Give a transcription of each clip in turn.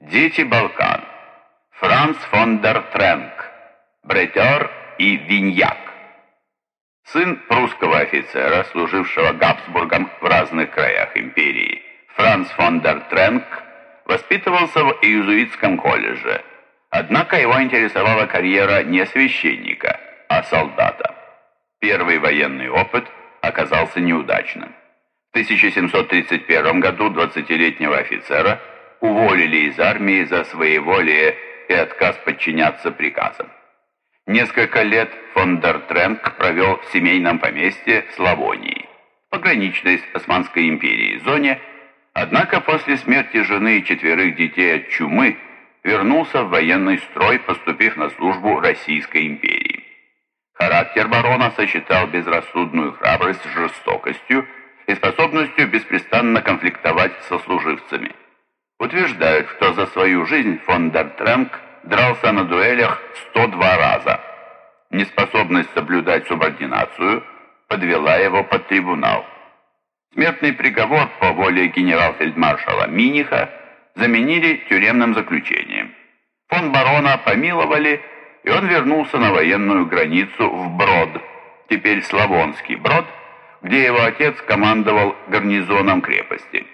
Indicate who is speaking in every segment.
Speaker 1: Дети Балкан. Франц фон дер Тренк, бретер и виньяк. Сын прусского офицера, служившего Габсбургом в разных краях империи, Франц фон дер Тренк воспитывался в иезуитском колледже. Однако его интересовала карьера не священника, а солдата. Первый военный опыт оказался неудачным. В 1731 году 20-летнего офицера – уволили из армии за своеволие и отказ подчиняться приказам. Несколько лет фон дер Тренк провел в семейном поместье Славонии, пограничной с Османской империей зоне, однако после смерти жены и четверых детей от чумы вернулся в военный строй, поступив на службу Российской империи. Характер барона сочетал безрассудную храбрость с жестокостью и способностью беспрестанно конфликтовать со служивцами утверждают, что за свою жизнь фон дер Тренк дрался на дуэлях 102 раза. Неспособность соблюдать субординацию подвела его под трибунал. Смертный приговор по воле генерал-фельдмаршала Миниха заменили тюремным заключением. Фон барона помиловали, и он вернулся на военную границу в Брод, теперь Славонский Брод, где его отец командовал гарнизоном крепости.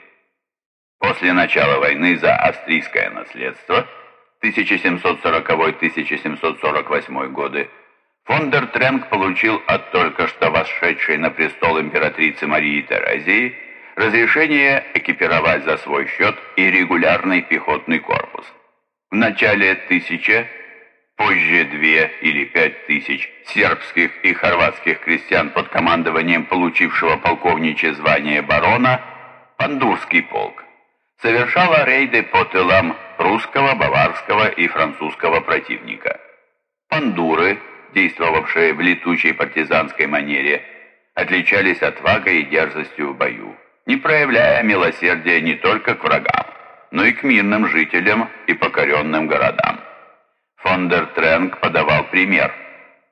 Speaker 1: После начала войны за австрийское наследство 1740-1748 годы фон дер Тренк получил от только что восшедшей на престол императрицы Марии Терезии разрешение экипировать за свой счет и регулярный пехотный корпус. В начале тысяча, позже две или пять тысяч сербских и хорватских крестьян под командованием получившего полковничье звание барона Пандурский полк совершала рейды по тылам русского, баварского и французского противника. Пандуры, действовавшие в летучей партизанской манере, отличались отвагой и дерзостью в бою, не проявляя милосердия не только к врагам, но и к мирным жителям и покоренным городам. Фон дер Тренк подавал пример.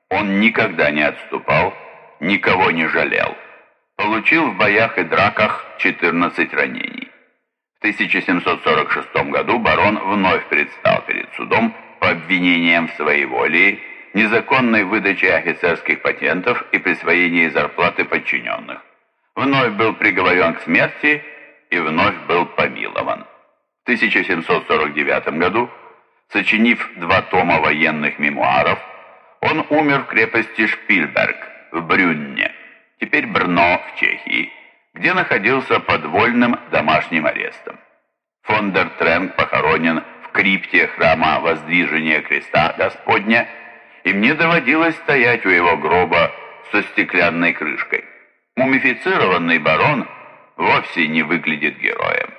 Speaker 1: Он никогда не отступал, никого не жалел. Получил в боях и драках 14 ранений. 1746 году барон вновь предстал перед судом по обвинениям в своеволии, незаконной выдаче офицерских патентов и присвоении зарплаты подчиненных. Вновь был приговорен к смерти и вновь был помилован. В 1749 году, сочинив два тома военных мемуаров, он умер в крепости Шпильберг в Брюнне, теперь Брно в Чехии, где находился под вольным домашним арестом. Фон дер Тренк похоронен в крипте храма Воздвижения Креста Господня, и мне доводилось стоять у его гроба со стеклянной крышкой. Мумифицированный барон вовсе не выглядит героем.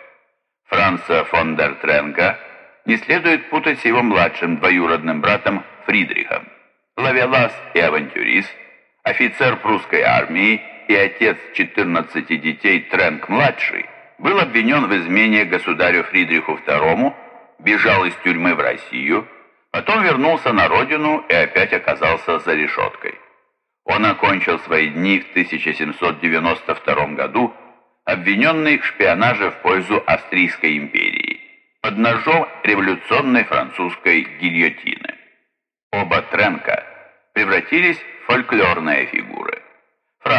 Speaker 1: Франца фон дер Тренка не следует путать с его младшим двоюродным братом Фридрихом. Лавелас и авантюрист, офицер прусской армии и отец 14 детей Тренк-младший, был обвинен в измене государю Фридриху II, бежал из тюрьмы в Россию, потом вернулся на родину и опять оказался за решеткой. Он окончил свои дни в 1792 году, обвиненный в шпионаже в пользу Австрийской империи, под ножом революционной французской гильотины. Оба Тренка превратились в фольклорные фигуры.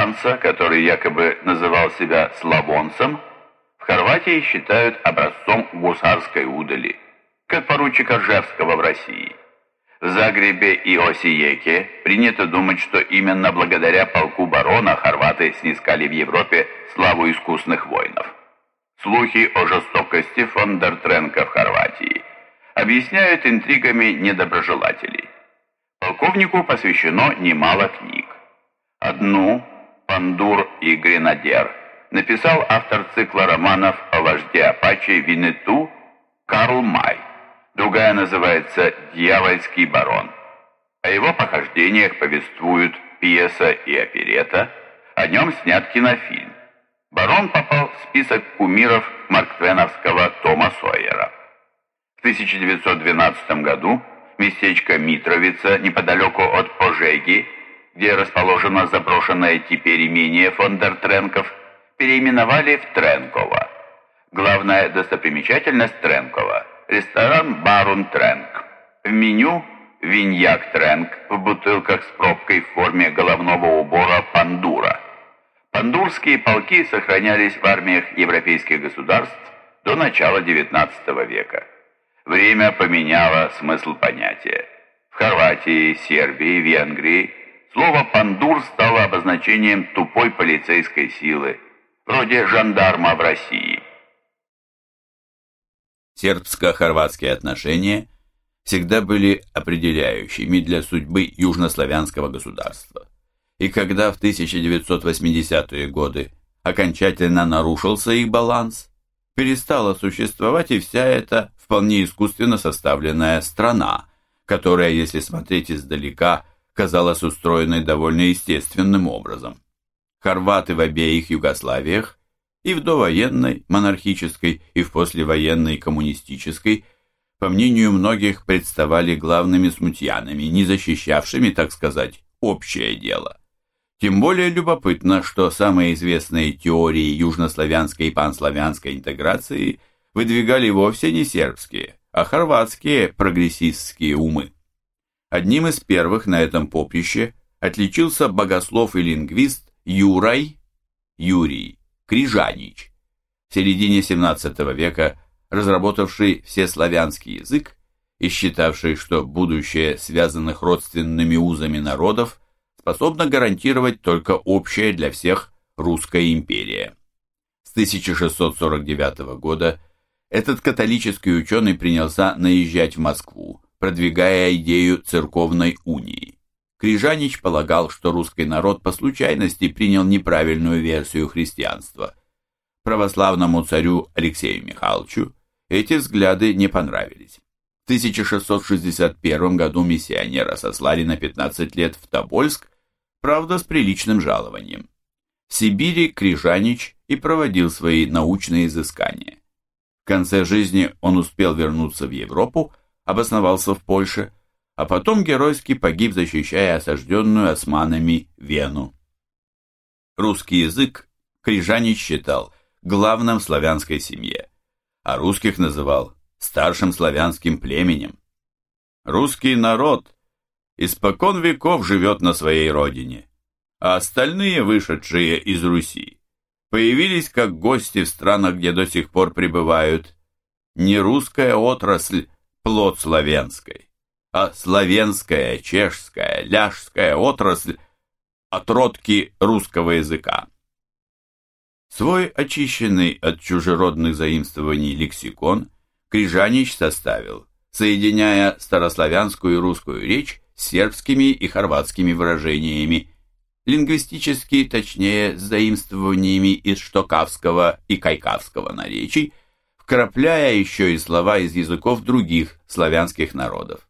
Speaker 1: Франца, который якобы называл себя славонцем, в Хорватии считают образцом гусарской удали, как поручика Ржевского в России. В Загребе и Осиеке принято думать, что именно благодаря полку барона хорваты снискали в Европе славу искусных воинов. Слухи о жестокости фон в Хорватии объясняют интригами недоброжелателей. Полковнику посвящено немало книг. Одну «Пандур и Гренадер» написал автор цикла романов о вожде Апачи Винету Карл Май. Другая называется «Дьявольский барон». О его похождениях повествуют пьеса и оперета, о нем снят кинофильм. Барон попал в список кумиров марктвеновского Тома Сойера. В 1912 году местечко Митровица, неподалеку от Пожеги, где расположено заброшенное теперь имение фон Тренков, переименовали в Тренково. Главная достопримечательность Тренкова ресторан Барун Тренк. В меню виньяк Тренк в бутылках с пробкой в форме головного убора пандура. Пандурские полки сохранялись в армиях европейских государств до начала XIX века. Время поменяло смысл понятия. В Хорватии, Сербии, Венгрии слово «пандур» стало обозначением тупой полицейской силы, вроде жандарма в России.
Speaker 2: Сербско-хорватские отношения всегда были определяющими для судьбы южнославянского государства. И когда в 1980-е годы окончательно нарушился их баланс, перестала существовать и вся эта вполне искусственно составленная страна, которая, если смотреть издалека, казалась устроенной довольно естественным образом. Хорваты в обеих Югославиях, и в довоенной, монархической, и в послевоенной, коммунистической, по мнению многих, представали главными смутьянами, не защищавшими, так сказать, общее дело. Тем более любопытно, что самые известные теории южнославянской и панславянской интеграции выдвигали вовсе не сербские, а хорватские прогрессистские умы. Одним из первых на этом поприще отличился богослов и лингвист Юрай, Юрий Крижанич, в середине XVII века разработавший всеславянский язык и считавший, что будущее связанных родственными узами народов – способна гарантировать только общая для всех русская империя. С 1649 года этот католический ученый принялся наезжать в Москву, продвигая идею церковной унии. Крижанич полагал, что русский народ по случайности принял неправильную версию христианства. Православному царю Алексею Михайловичу эти взгляды не понравились. В 1661 году миссионера сослали на 15 лет в Тобольск правда с приличным жалованием. В Сибири Крижанич и проводил свои научные изыскания. В конце жизни он успел вернуться в Европу, обосновался в Польше, а потом геройски погиб, защищая осажденную османами Вену. Русский язык Крижанич считал главным славянской семье, а русских называл старшим славянским племенем. Русский народ испокон веков живет на своей родине, а остальные, вышедшие из Руси, появились как гости в странах, где до сих пор пребывают не русская отрасль, плод славянской, а славянская, чешская, ляжская отрасль, отродки русского языка. Свой очищенный от чужеродных заимствований лексикон Крижанич составил, соединяя старославянскую и русскую речь сербскими и хорватскими выражениями, лингвистически точнее с заимствованиями из штокавского и кайкавского наречий, вкрапляя еще и слова из языков других славянских народов.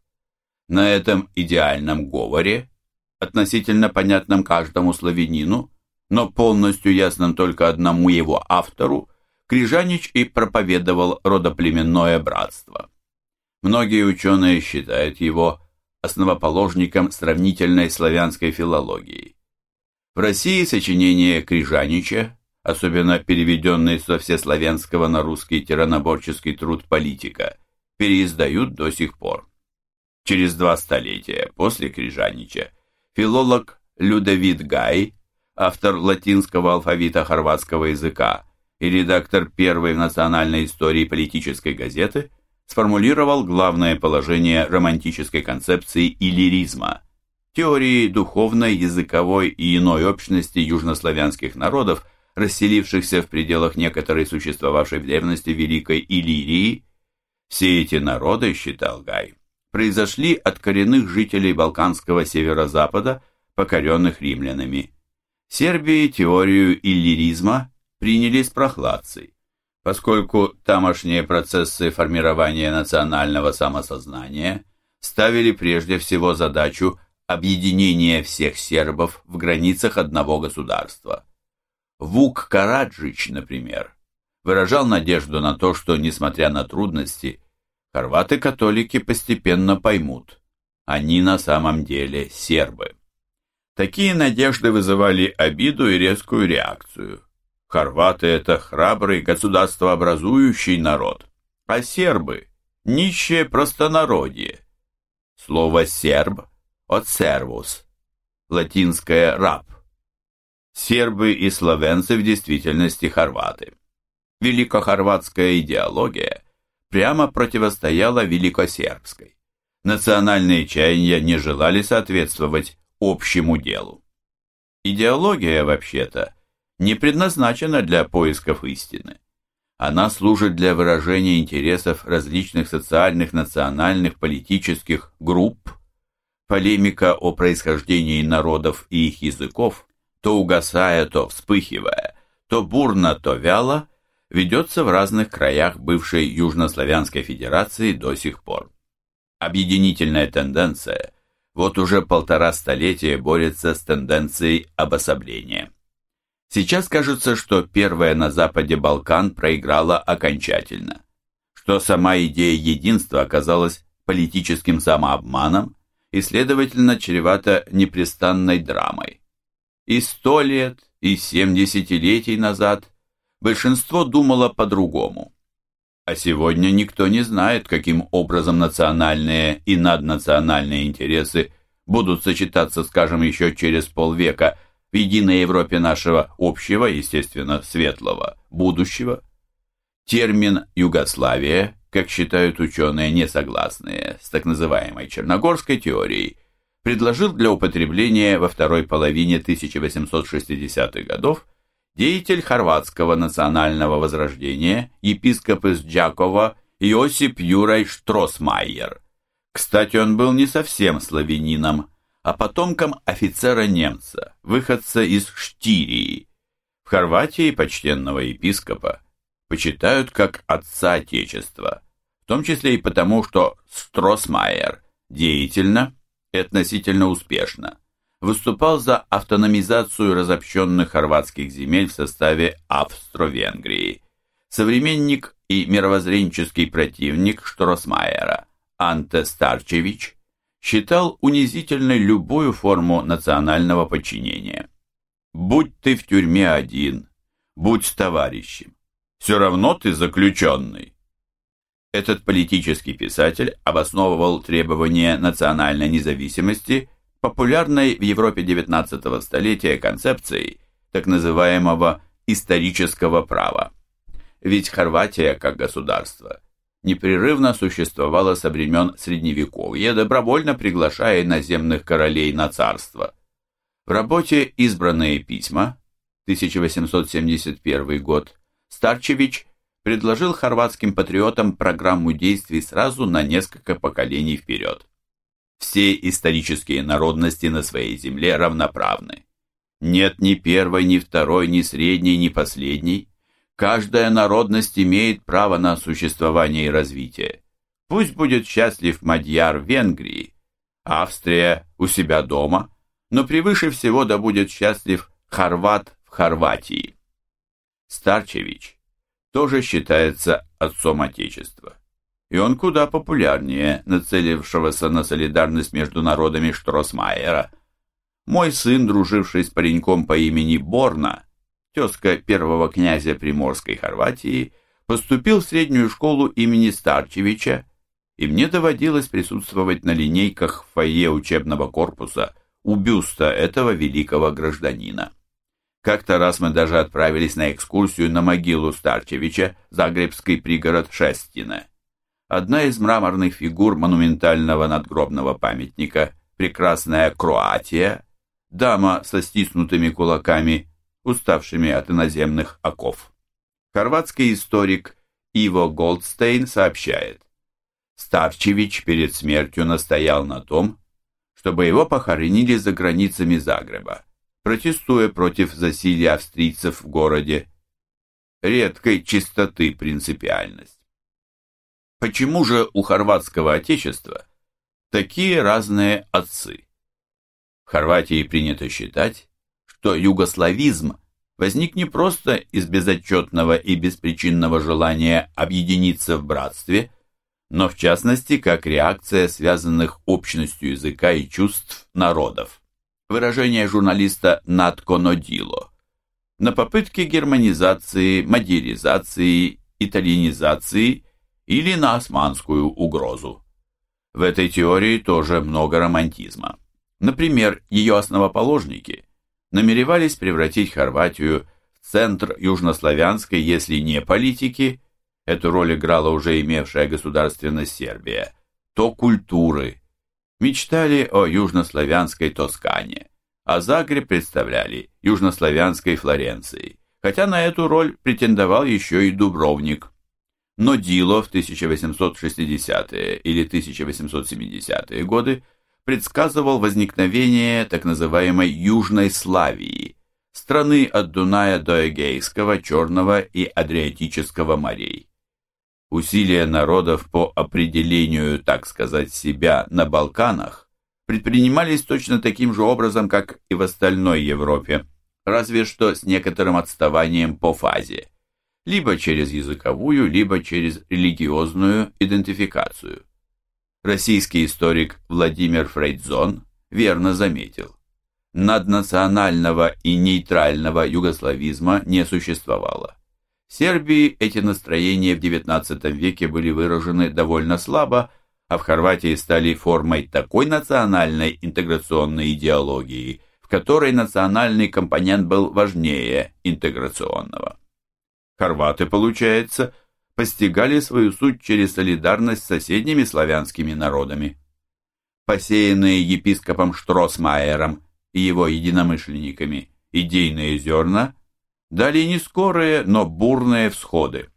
Speaker 2: На этом идеальном говоре, относительно понятном каждому славянину, но полностью ясном только одному его автору, Крижанич и проповедовал родоплеменное братство. Многие ученые считают его основоположником сравнительной славянской филологии. В России сочинения Крижанича, особенно переведенные со всеславянского на русский тираноборческий труд «Политика», переиздают до сих пор. Через два столетия после Крижанича филолог Людовид Гай, автор латинского алфавита хорватского языка и редактор первой национальной истории политической газеты, сформулировал главное положение романтической концепции и лиризма, теории духовной, языковой и иной общности южнославянских народов, расселившихся в пределах некоторой существовавшей в древности Великой Иллирии. Все эти народы, считал Гай, произошли от коренных жителей Балканского северо-запада, покоренных римлянами. В Сербии теорию иллиризма приняли с прохладцей поскольку тамошние процессы формирования национального самосознания ставили прежде всего задачу объединения всех сербов в границах одного государства. Вук Караджич, например, выражал надежду на то, что, несмотря на трудности, хорваты-католики постепенно поймут, они на самом деле сербы. Такие надежды вызывали обиду и резкую реакцию. Хорваты – это храбрый государствообразующий народ, а сербы – Нищее простонародье. Слово «серб» от «сервус», латинское «раб». Сербы и словенцы в действительности хорваты. Великохорватская идеология прямо противостояла великосербской. Национальные чаяния не желали соответствовать общему делу. Идеология, вообще-то, не предназначена для поисков истины. Она служит для выражения интересов различных социальных, национальных, политических групп. Полемика о происхождении народов и их языков, то угасая, то вспыхивая, то бурно, то вяло, ведется в разных краях бывшей Южнославянской Федерации до сих пор. Объединительная тенденция вот уже полтора столетия борется с тенденцией обособления. Сейчас кажется, что первая на западе Балкан проиграла окончательно, что сама идея единства оказалась политическим самообманом и, следовательно, чревата непрестанной драмой. И сто лет, и семь десятилетий назад большинство думало по-другому. А сегодня никто не знает, каким образом национальные и наднациональные интересы будут сочетаться, скажем, еще через полвека – в единой Европе нашего общего, естественно, светлого будущего. Термин «Югославия», как считают ученые, не согласные с так называемой Черногорской теорией, предложил для употребления во второй половине 1860-х годов деятель хорватского национального возрождения, епископ из Джакова Иосип Юрай Штросмайер. Кстати, он был не совсем славянином, а потомкам офицера-немца, выходца из Штирии. В Хорватии почтенного епископа почитают как отца Отечества, в том числе и потому, что Стросмайер деятельно и относительно успешно выступал за автономизацию разобщенных хорватских земель в составе Австро-Венгрии. Современник и мировоззренческий противник Штросмайера Анте Старчевич считал унизительной любую форму национального подчинения. Будь ты в тюрьме один, будь с товарищем, все равно ты заключенный. Этот политический писатель обосновывал требования национальной независимости популярной в Европе XIX столетия концепцией так называемого исторического права. Ведь Хорватия как государство – непрерывно существовала со времен Средневековья, добровольно приглашая иноземных королей на царство. В работе «Избранные письма» 1871 год Старчевич предложил хорватским патриотам программу действий сразу на несколько поколений вперед. Все исторические народности на своей земле равноправны. Нет ни первой, ни второй, ни средней, ни последней, Каждая народность имеет право на существование и развитие. Пусть будет счастлив Мадьяр в Венгрии, Австрия у себя дома, но превыше всего да будет счастлив Хорват в Хорватии. Старчевич тоже считается отцом Отечества. И он куда популярнее нацелившегося на солидарность между народами Штросмайера. Мой сын, друживший с пареньком по имени Борна, тезка первого князя Приморской Хорватии, поступил в среднюю школу имени Старчевича, и мне доводилось присутствовать на линейках в фойе учебного корпуса у бюста этого великого гражданина. Как-то раз мы даже отправились на экскурсию на могилу Старчевича, Загребский пригород Шестина. Одна из мраморных фигур монументального надгробного памятника, прекрасная Кроатия, дама со стиснутыми кулаками, уставшими от иноземных оков. Хорватский историк Иво Голдстейн сообщает, Старчевич перед смертью настоял на том, чтобы его похоронили за границами Загреба, протестуя против засилия австрийцев в городе. Редкой чистоты принципиальность. Почему же у хорватского отечества такие разные отцы? В Хорватии принято считать, что югославизм возник не просто из безотчетного и беспричинного желания объединиться в братстве, но в частности как реакция связанных общностью языка и чувств народов. Выражение журналиста Натко Нодило. На попытке германизации, мадеризации, итальянизации или на османскую угрозу. В этой теории тоже много романтизма. Например, ее основоположники намеревались превратить Хорватию в центр южнославянской, если не политики, эту роль играла уже имевшая государственность Сербия, то культуры. Мечтали о южнославянской Тоскане, а Загреб представляли южнославянской Флоренции, хотя на эту роль претендовал еще и Дубровник. Но Дило в 1860-е или 1870-е годы предсказывал возникновение так называемой Южной Славии, страны от Дуная до Эгейского, Черного и Адриатического морей. Усилия народов по определению, так сказать, себя на Балканах предпринимались точно таким же образом, как и в остальной Европе, разве что с некоторым отставанием по фазе, либо через языковую, либо через религиозную идентификацию. Российский историк Владимир Фрейдзон верно заметил, наднационального и нейтрального югославизма не существовало. В Сербии эти настроения в XIX веке были выражены довольно слабо, а в Хорватии стали формой такой национальной интеграционной идеологии, в которой национальный компонент был важнее интеграционного. Хорваты, получается, постигали свою суть через солидарность с соседними славянскими народами. Посеянные епископом Штросмайером и его единомышленниками идейные зерна дали не скорые, но бурные всходы.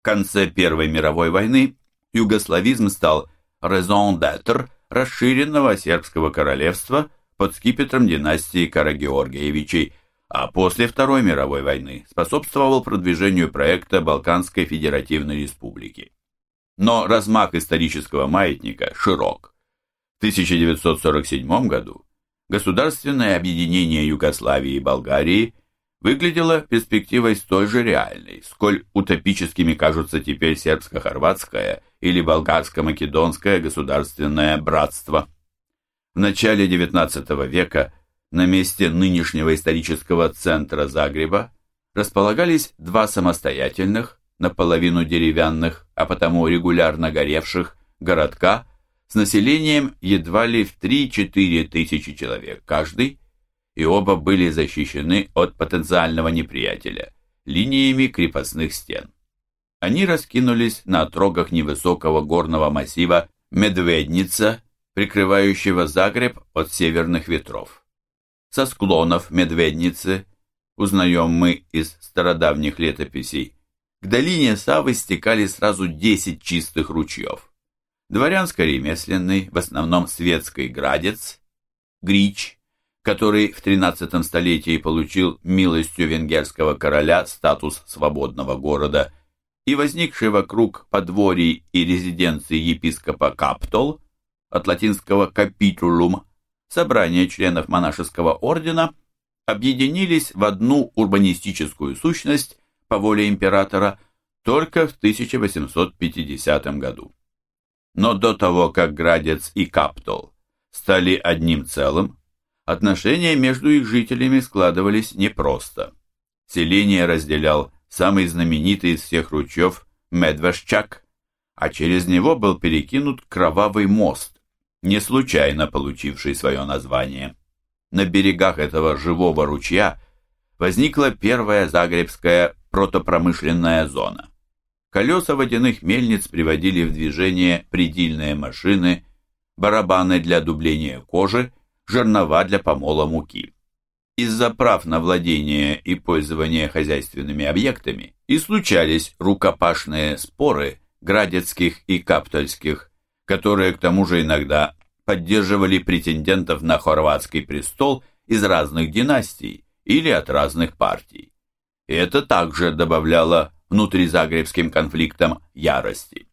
Speaker 2: В конце Первой мировой войны югославизм стал raison d'être расширенного сербского королевства под скипетром династии Карагеоргиевичей, а после Второй мировой войны способствовал продвижению проекта Балканской Федеративной Республики. Но размах исторического маятника широк. В 1947 году государственное объединение Югославии и Болгарии выглядело перспективой столь же реальной, сколь утопическими кажутся теперь сербско-хорватское или болгарско-македонское государственное братство. В начале XIX века на месте нынешнего исторического центра Загреба располагались два самостоятельных, наполовину деревянных, а потому регулярно горевших, городка с населением едва ли в 3-4 тысячи человек каждый, и оба были защищены от потенциального неприятеля линиями крепостных стен. Они раскинулись на отрогах невысокого горного массива Медведница, прикрывающего Загреб от северных ветров. Со склонов Медведницы, узнаем мы из стародавних летописей, к долине Савы стекали сразу 10 чистых ручьев. Дворянско-ремесленный, в основном светский градец, Грич, который в XIII столетии получил милостью венгерского короля статус свободного города, и возникший вокруг подворий и резиденции епископа Каптол, от латинского «capitulum», собрание членов монашеского ордена, объединились в одну урбанистическую сущность по воле императора только в 1850 году. Но до того, как Градец и Каптол стали одним целым, Отношения между их жителями складывались непросто. Селение разделял самый знаменитый из всех ручьев Медвежчак, а через него был перекинут Кровавый мост, не случайно получивший свое название. На берегах этого живого ручья возникла первая загребская протопромышленная зона. Колеса водяных мельниц приводили в движение предельные машины, барабаны для дубления кожи жернова для помола муки. Из-за прав на владение и пользование хозяйственными объектами и случались рукопашные споры градецких и каптольских, которые к тому же иногда поддерживали претендентов на хорватский престол из разных династий или от разных партий. И это также добавляло внутризагребским конфликтам ярости.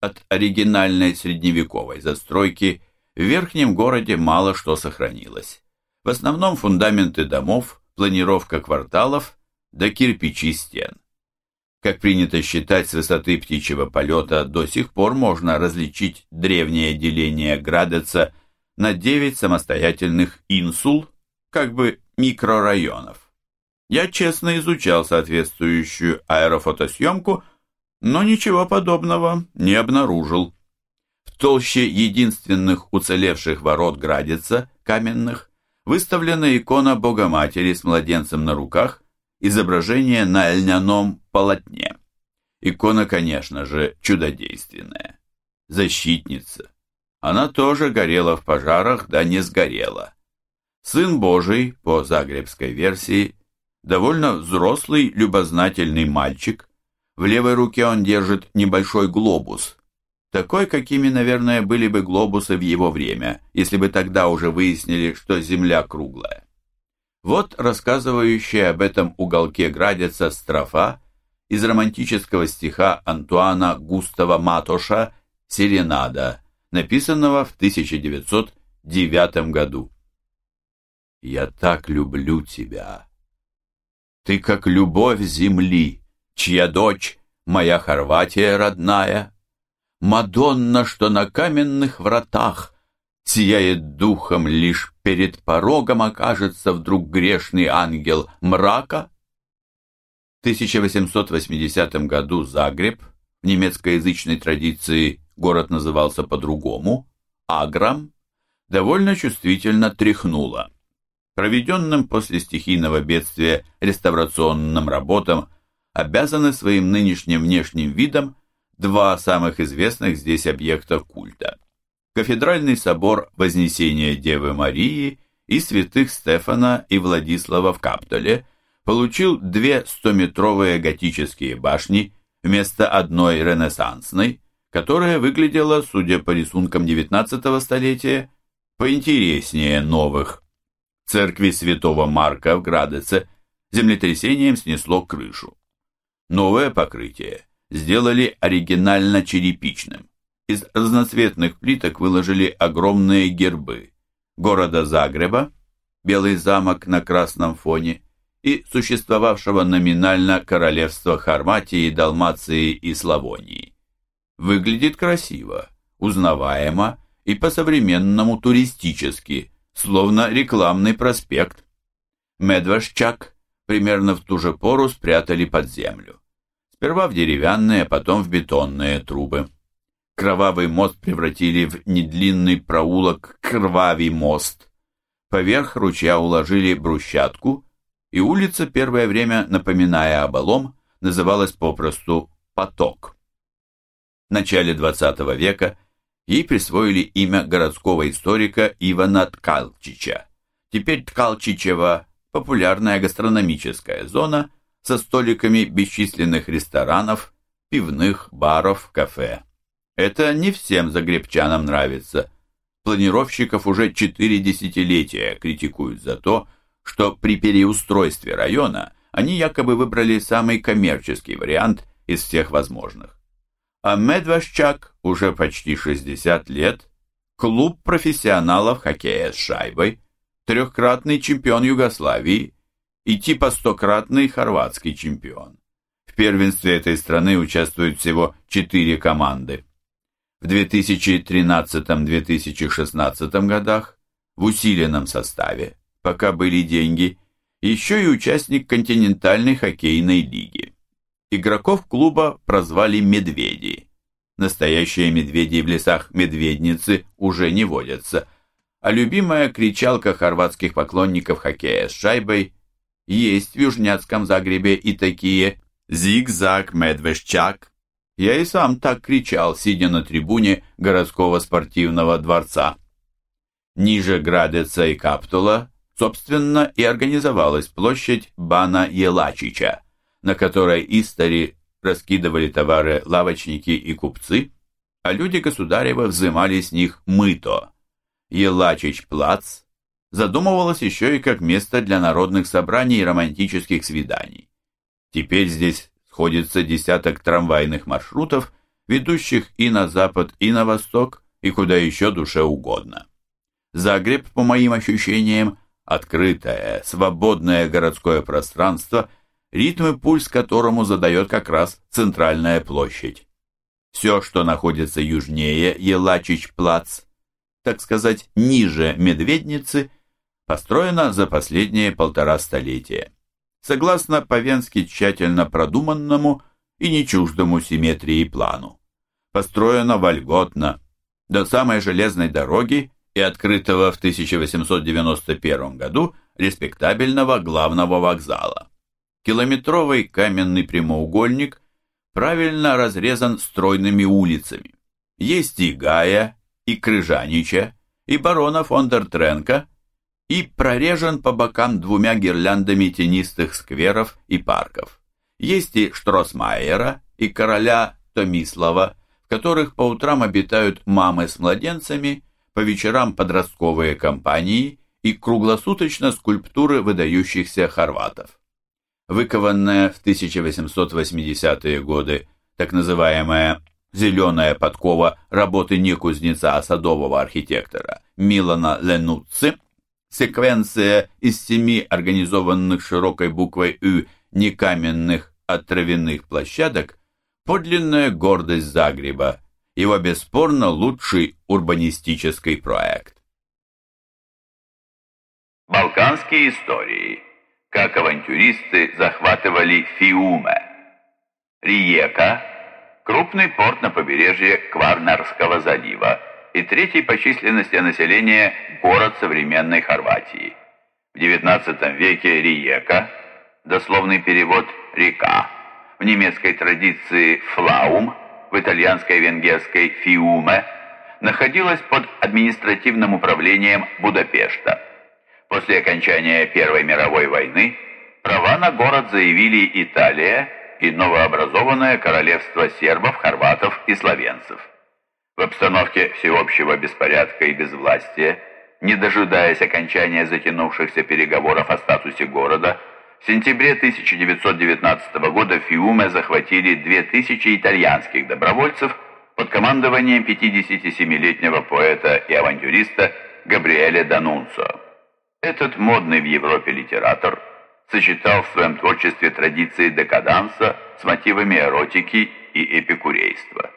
Speaker 2: От оригинальной средневековой застройки – в верхнем городе мало что сохранилось. В основном фундаменты домов, планировка кварталов да кирпичи стен. Как принято считать, с высоты птичьего полета до сих пор можно различить древнее деление Градеца на 9 самостоятельных инсул, как бы микрорайонов. Я честно изучал соответствующую аэрофотосъемку, но ничего подобного не обнаружил. Толще единственных уцелевших ворот Градица, каменных, выставлена икона Богоматери с младенцем на руках, изображение на льняном полотне. Икона, конечно же, чудодейственная. Защитница. Она тоже горела в пожарах, да не сгорела. Сын Божий, по загребской версии, довольно взрослый, любознательный мальчик. В левой руке он держит небольшой глобус, такой, какими, наверное, были бы глобусы в его время, если бы тогда уже выяснили, что Земля круглая. Вот рассказывающая об этом уголке Градица строфа из романтического стиха Антуана Густава Матоша «Серенада», написанного в 1909 году. «Я так люблю тебя. Ты как любовь земли, чья дочь моя Хорватия родная, Мадонна, что на каменных вратах Сияет духом, лишь перед порогом Окажется вдруг грешный ангел мрака? В 1880 году Загреб, в немецкоязычной традиции город назывался по-другому, Аграм, довольно чувствительно тряхнуло. Проведенным после стихийного бедствия реставрационным работам обязаны своим нынешним внешним видом два самых известных здесь объекта культа. Кафедральный собор Вознесения Девы Марии и святых Стефана и Владислава в Каптоле получил две стометровые готические башни вместо одной ренессансной, которая выглядела, судя по рисункам XIX столетия, поинтереснее новых. Церкви святого Марка в Градеце землетрясением снесло крышу. Новое покрытие сделали оригинально черепичным. Из разноцветных плиток выложили огромные гербы города Загреба, белый замок на красном фоне и существовавшего номинально королевства Хорватии, Далмации и Славонии. Выглядит красиво, узнаваемо и по-современному туристически, словно рекламный проспект. Медвежчак примерно в ту же пору спрятали под землю. Сперва в деревянные, а потом в бетонные трубы. Кровавый мост превратили в недлинный проулок Кровавый мост. Поверх ручья уложили брусчатку, и улица, первое время напоминая оболом, называлась попросту «Поток». В начале XX века ей присвоили имя городского историка Ивана Ткалчича. Теперь Ткалчичева – популярная гастрономическая зона – со столиками бесчисленных ресторанов, пивных, баров, кафе. Это не всем загребчанам нравится. Планировщиков уже четыре десятилетия критикуют за то, что при переустройстве района они якобы выбрали самый коммерческий вариант из всех возможных. А Медвежчак уже почти 60 лет, клуб профессионалов хоккея с шайбой, трехкратный чемпион Югославии, и типа стократный хорватский чемпион. В первенстве этой страны участвуют всего четыре команды. В 2013-2016 годах в усиленном составе, пока были деньги, еще и участник континентальной хоккейной лиги. Игроков клуба прозвали «Медведи». Настоящие медведи в лесах Медведницы уже не водятся, а любимая кричалка хорватских поклонников хоккея с шайбой есть в Южняцком Загребе и такие «Зигзаг, Медвежчак». Я и сам так кричал, сидя на трибуне городского спортивного дворца. Ниже Градеца и Каптула, собственно, и организовалась площадь Бана Елачича, на которой истори раскидывали товары лавочники и купцы, а люди государева взымали с них мыто. Елачич плац задумывалось еще и как место для народных собраний и романтических свиданий. Теперь здесь сходится десяток трамвайных маршрутов, ведущих и на запад, и на восток, и куда еще душе угодно. Загреб, по моим ощущениям, открытое, свободное городское пространство, ритм и пульс которому задает как раз центральная площадь. Все, что находится южнее Елачич-плац, так сказать, ниже Медведницы – построена за последние полтора столетия. Согласно по-венски тщательно продуманному и не чуждому симметрии плану. Построена вольготно, до самой железной дороги и открытого в 1891 году респектабельного главного вокзала. Километровый каменный прямоугольник правильно разрезан стройными улицами. Есть и Гая, и Крыжанича, и барона фон дер Тренка, и прорежен по бокам двумя гирляндами тенистых скверов и парков. Есть и Штросмайера, и короля Томислава, в которых по утрам обитают мамы с младенцами, по вечерам подростковые компании и круглосуточно скульптуры выдающихся хорватов. Выкованная в 1880-е годы так называемая «зеленая подкова» работы не кузнеца, а садового архитектора Милана Ленуцци, секвенция из семи организованных широкой буквой «Ю» некаменных, а травяных площадок – подлинная гордость Загреба, его бесспорно лучший урбанистический проект.
Speaker 1: Балканские истории. Как авантюристы захватывали Фиуме. Риека – крупный порт на побережье Кварнарского залива и третий по численности населения город современной Хорватии. В XIX веке Риека, дословный перевод «река», в немецкой традиции «флаум», в итальянской венгерской Фиуме, находилась под административным управлением Будапешта. После окончания Первой мировой войны права на город заявили Италия и новообразованное королевство сербов, хорватов и словенцев. В обстановке всеобщего беспорядка и безвластия, не дожидаясь окончания затянувшихся переговоров о статусе города, в сентябре 1919 года Фиуме захватили 2000 итальянских добровольцев под командованием 57-летнего поэта и авантюриста Габриэля Данунцо. Этот модный в Европе литератор сочетал в своем творчестве традиции декаданса с мотивами эротики и эпикурейства.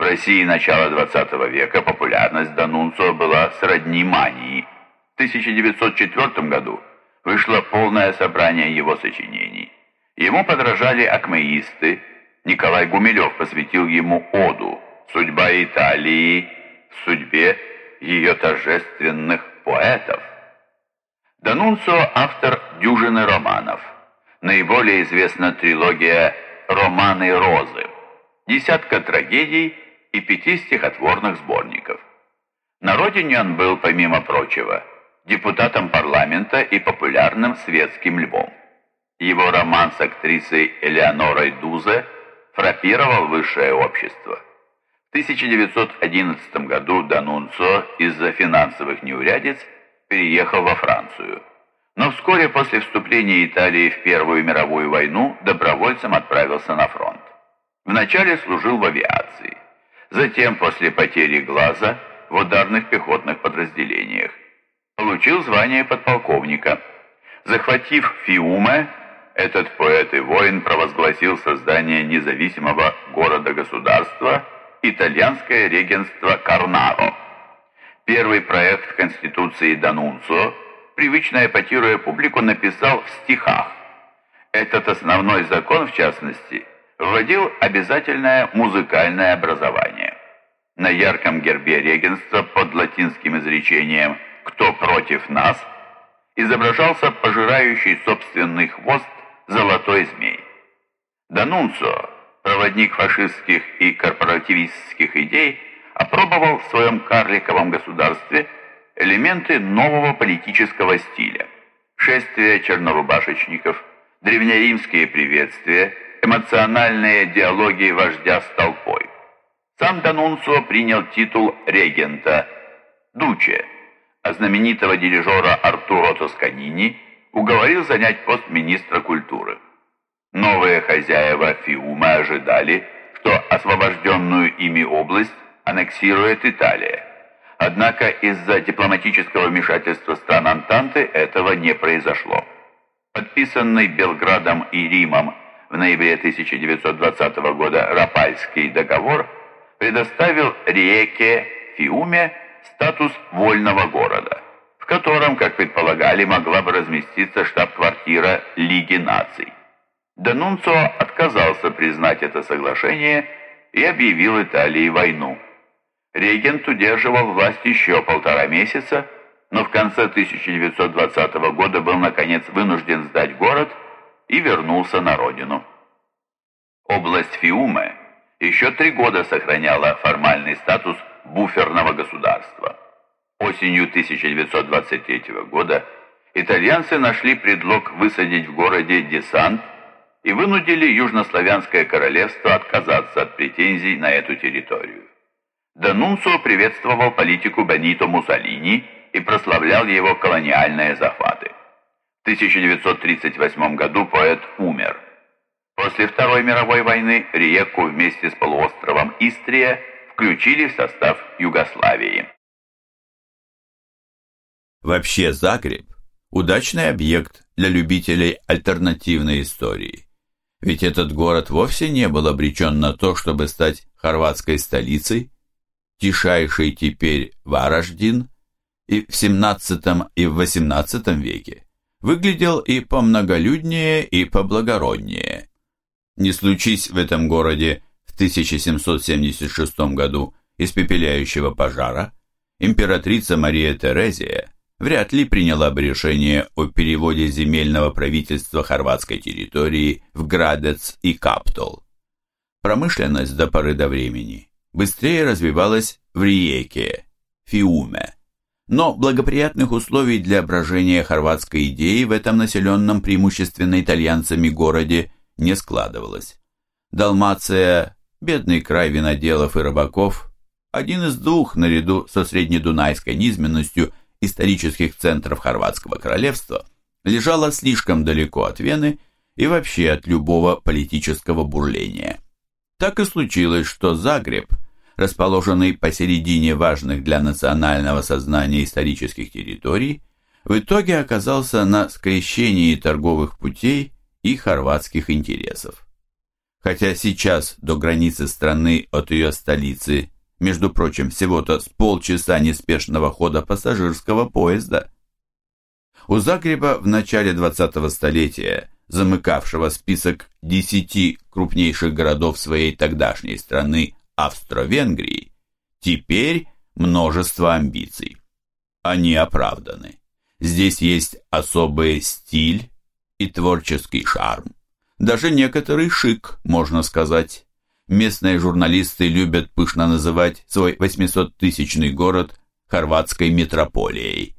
Speaker 1: В России начала XX века популярность Данунцо была сродни мании. В 1904 году вышло полное собрание его сочинений. Ему подражали акмеисты, Николай Гумилев посвятил ему оду «Судьба Италии в судьбе ее торжественных поэтов». Данунцо – автор дюжины романов. Наиболее известна трилогия «Романы розы», десятка трагедий и пяти стихотворных сборников. На родине он был, помимо прочего, депутатом парламента и популярным светским львом. Его роман с актрисой Элеонорой Дузе фрапировал высшее общество. В 1911 году Данунцо из-за финансовых неурядиц переехал во Францию. Но вскоре после вступления Италии в Первую мировую войну добровольцем отправился на фронт. Вначале служил в авиации, затем после потери глаза в ударных пехотных подразделениях получил звание подполковника. Захватив Фиуме, этот поэт и воин провозгласил создание независимого города-государства итальянское регенство Карнаро. Первый проект Конституции Данунцо, привычно эпатируя публику, написал в стихах. Этот основной закон, в частности, вводил обязательное музыкальное образование. На ярком гербе регенства под латинским изречением кто против нас, изображался пожирающий собственный хвост золотой змей. Данунцо, проводник фашистских и корпоративистских идей, опробовал в своем карликовом государстве элементы нового политического стиля. Шествия чернорубашечников, древнеримские приветствия, эмоциональные диалоги вождя с толпой. Сам Данунцо принял титул регента, дуче, а знаменитого дирижера Артуро Тосканини уговорил занять пост министра культуры. Новые хозяева Фиума ожидали, что освобожденную ими область аннексирует Италия. Однако из-за дипломатического вмешательства стран Антанты этого не произошло. Подписанный Белградом и Римом в ноябре 1920 года Рапальский договор предоставил Риеке Фиуме статус вольного города, в котором, как предполагали, могла бы разместиться штаб-квартира Лиги наций. Денунцо отказался признать это соглашение и объявил Италии войну. Регент удерживал власть еще полтора месяца, но в конце 1920 года был наконец вынужден сдать город и вернулся на родину. Область Фиуме еще три года сохраняла формальный статус буферного государства. Осенью 1923 года итальянцы нашли предлог высадить в городе десант и вынудили Южнославянское королевство отказаться от претензий на эту территорию. Данунцо приветствовал политику Бенито Муссолини и прославлял его колониальные захваты. В 1938 году поэт умер. После Второй мировой войны Риеку вместе с полуостровом Истрия включили в состав Югославии.
Speaker 2: Вообще Загреб – удачный объект для любителей альтернативной истории. Ведь этот город вовсе не был обречен на то, чтобы стать хорватской столицей, тишайший теперь Вараждин и в XVII и в XVIII веке выглядел и помноголюднее, и поблагороднее. Не случись в этом городе в 1776 году испепеляющего пожара, императрица Мария Терезия вряд ли приняла бы решение о переводе земельного правительства хорватской территории в Градец и Каптол. Промышленность до поры до времени быстрее развивалась в Риеке, Фиуме. Но благоприятных условий для брожения хорватской идеи в этом населенном преимущественно итальянцами городе не складывалось. Далмация, бедный край виноделов и рыбаков, один из двух наряду со среднедунайской низменностью исторических центров Хорватского королевства, лежала слишком далеко от Вены и вообще от любого политического бурления. Так и случилось, что Загреб, расположенный посередине важных для национального сознания исторических территорий, в итоге оказался на скрещении торговых путей и хорватских интересов. Хотя сейчас до границы страны от ее столицы между прочим, всего-то с полчаса неспешного хода пассажирского поезда. У Загреба в начале 20-го столетия, замыкавшего список десяти крупнейших городов своей тогдашней страны Австро-Венгрии, теперь множество амбиций. Они оправданы. Здесь есть особый стиль и творческий шарм. Даже некоторый шик, можно сказать. Местные журналисты любят пышно называть свой 800-тысячный город хорватской метрополией.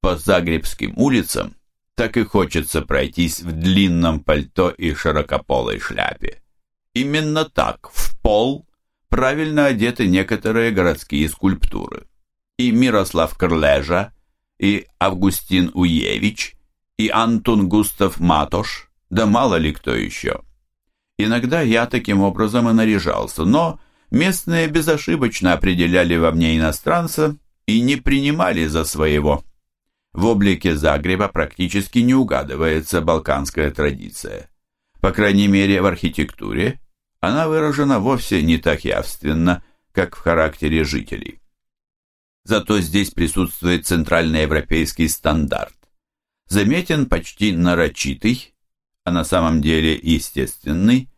Speaker 2: По Загребским улицам так и хочется пройтись в длинном пальто и широкополой шляпе. Именно так, в пол, правильно одеты некоторые городские скульптуры. И Мирослав Крлежа, и Августин Уевич, и Антон Густав Матош, да мало ли кто еще – Иногда я таким образом и наряжался, но местные безошибочно определяли во мне иностранца и не принимали за своего. В облике Загреба практически не угадывается балканская традиция. По крайней мере, в архитектуре она выражена вовсе не так явственно, как в характере жителей. Зато здесь присутствует центральноевропейский стандарт. Заметен почти нарочитый, а на самом деле естественный,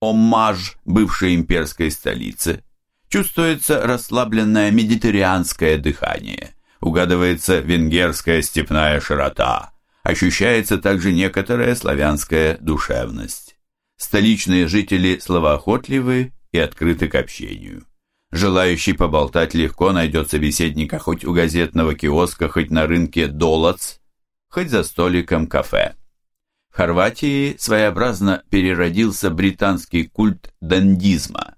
Speaker 2: оммаж бывшей имперской столицы. Чувствуется расслабленное медитерианское дыхание, угадывается венгерская степная широта, ощущается также некоторая славянская душевность. Столичные жители словоохотливы и открыты к общению. Желающий поболтать легко найдет собеседника хоть у газетного киоска, хоть на рынке Долоц, хоть за столиком кафе. Хорватии своеобразно переродился британский культ дандизма.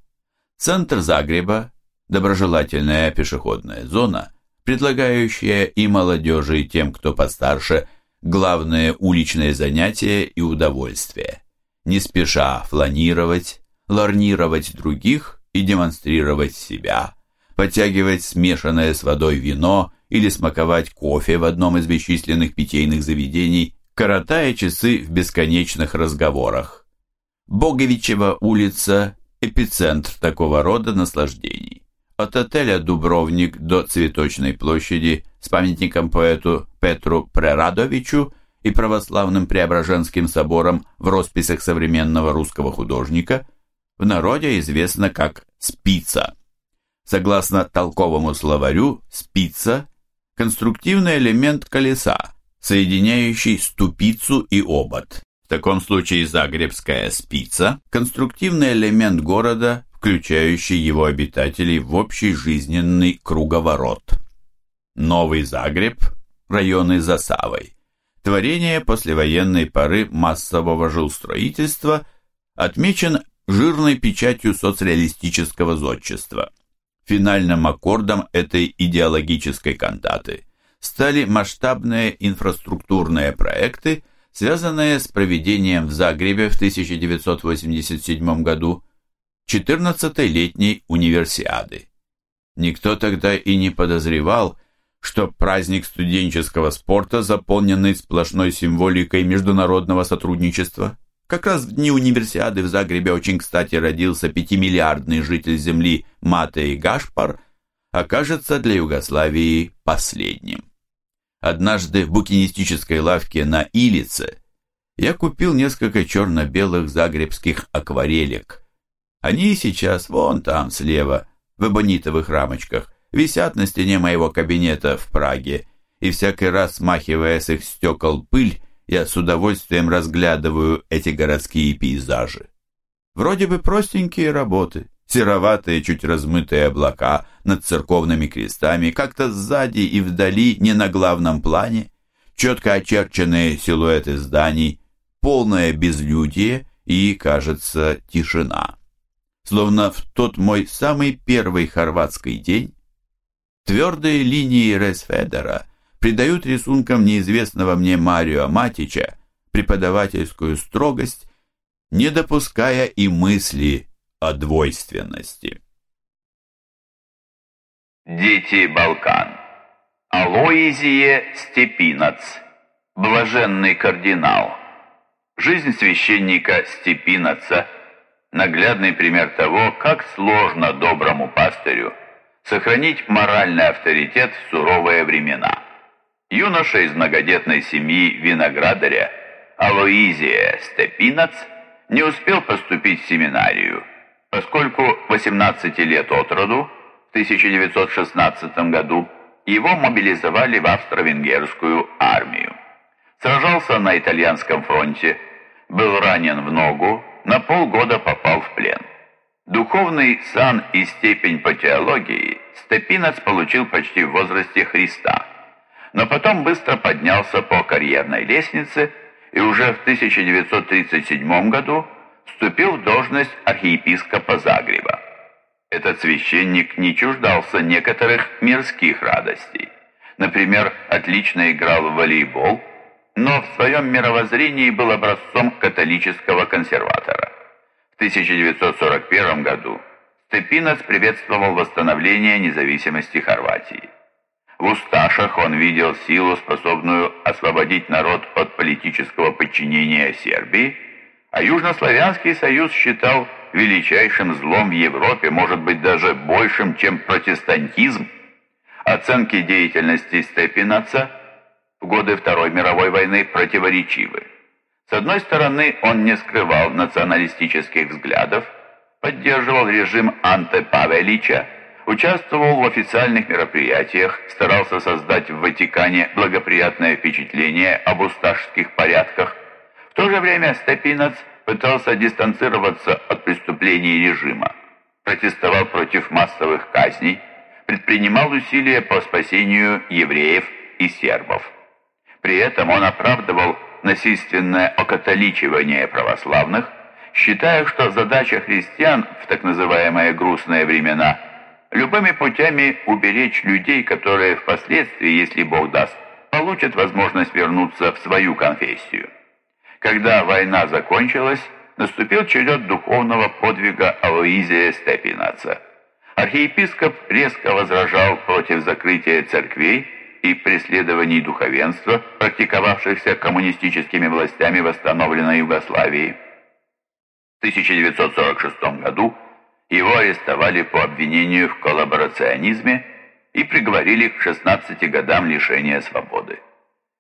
Speaker 2: Центр Загреба – доброжелательная пешеходная зона, предлагающая и молодежи, и тем, кто постарше, главные уличные занятия и удовольствия. Не спеша фланировать, лорнировать других и демонстрировать себя, подтягивать смешанное с водой вино или смаковать кофе в одном из бесчисленных питейных заведений коротая часы в бесконечных разговорах. Боговичева улица – эпицентр такого рода наслаждений. От отеля «Дубровник» до Цветочной площади с памятником поэту Петру Прерадовичу и православным Преображенским собором в росписях современного русского художника, в народе известна как «спица». Согласно толковому словарю, спица – конструктивный элемент колеса, соединяющий ступицу и обод. В таком случае Загребская спица – конструктивный элемент города, включающий его обитателей в общий жизненный круговорот. Новый Загреб, районы Засавой, творение послевоенной поры массового жилстроительства, отмечен жирной печатью соцреалистического зодчества. Финальным аккордом этой идеологической кантаты стали масштабные инфраструктурные проекты, связанные с проведением в Загребе в 1987 году 14-й летней универсиады. Никто тогда и не подозревал, что праздник студенческого спорта, заполненный сплошной символикой международного сотрудничества, как раз в дни универсиады в Загребе очень кстати родился пятимиллиардный житель Земли Матей Гашпар, окажется для Югославии последним. Однажды в букинистической лавке на Илице я купил несколько черно-белых загребских акварелек. Они сейчас вон там слева, в эбонитовых рамочках, висят на стене моего кабинета в Праге, и всякий раз, смахивая с их стекол пыль, я с удовольствием разглядываю эти городские пейзажи. Вроде бы простенькие работы, сероватые, чуть размытые облака над церковными крестами, как-то сзади и вдали, не на главном плане, четко очерченные силуэты зданий, полное безлюдие и, кажется, тишина. Словно в тот мой самый первый хорватский день Твердые линии Ресфедера придают рисункам неизвестного мне Марио Матича преподавательскую строгость, не допуская и мысли о двойственности.
Speaker 1: Дети Балкан Алоизие Степинац Блаженный кардинал Жизнь священника Степинаца Наглядный пример того, как сложно доброму пастырю сохранить моральный авторитет в суровые времена. Юноша из многодетной семьи виноградаря Алоизия Степинац не успел поступить в семинарию, поскольку 18 лет от роду, в 1916 году, его мобилизовали в австро-венгерскую армию. Сражался на итальянском фронте, был ранен в ногу, на полгода попал в плен. Духовный сан и степень по теологии Степинац получил почти в возрасте Христа, но потом быстро поднялся по карьерной лестнице и уже в 1937 году вступил в должность архиепископа Загреба. Этот священник не чуждался некоторых мирских радостей. Например, отлично играл в волейбол, но в своем мировоззрении был образцом католического консерватора. 1941 году Степинац приветствовал восстановление независимости Хорватии. В Усташах он видел силу, способную освободить народ от политического подчинения Сербии, а Южнославянский союз считал величайшим злом в Европе, может быть даже большим, чем протестантизм. Оценки деятельности Степинаца в годы Второй мировой войны противоречивы. С одной стороны, он не скрывал националистических взглядов, поддерживал режим Анте Павелича, участвовал в официальных мероприятиях, старался создать в Ватикане благоприятное впечатление об усташских порядках. В то же время Степинац пытался дистанцироваться от преступлений режима, протестовал против массовых казней, предпринимал усилия по спасению евреев и сербов. При этом он оправдывал насильственное окатоличивание православных, считая, что задача христиан в так называемые грустные времена любыми путями уберечь людей, которые впоследствии, если Бог даст, получат возможность вернуться в свою конфессию. Когда война закончилась, наступил черед духовного подвига Алоизия Степинаца. Архиепископ резко возражал против закрытия церквей, и преследований духовенства, практиковавшихся коммунистическими властями восстановленной Югославии. В 1946 году его арестовали по обвинению в коллаборационизме и приговорили к 16 годам лишения свободы.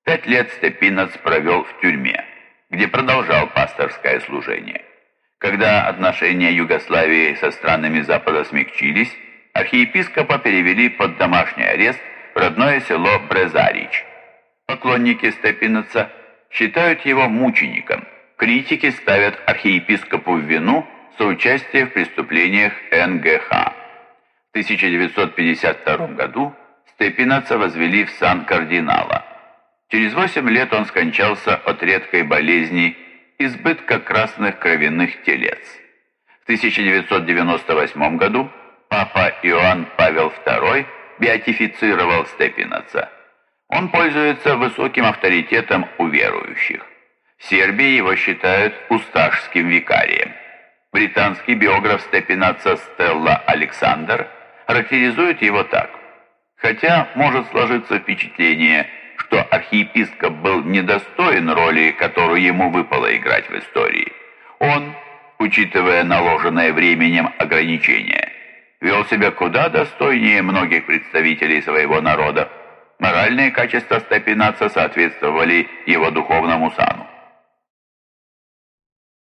Speaker 1: Пять лет Степинац провел в тюрьме, где продолжал пасторское служение. Когда отношения Югославии со странами Запада смягчились, архиепископа перевели под домашний арест в родное село Брезарич. Поклонники Степинаца считают его мучеником. Критики ставят архиепископу в вину соучастие в преступлениях НГХ. В 1952 году Степинаца возвели в сан кардинала. Через 8 лет он скончался от редкой болезни избытка красных кровяных телец. В 1998 году папа Иоанн Павел II беатифицировал Степинаца. Он пользуется высоким авторитетом у верующих. В Сербии его считают усташским викарием. Британский биограф Степинаца Стелла Александр характеризует его так. Хотя может сложиться впечатление, что архиепископ был недостоин роли, которую ему выпало играть в истории. Он, учитывая наложенное временем ограничения, вел себя куда достойнее многих представителей своего народа. Моральные качества Степинаца соответствовали его духовному сану.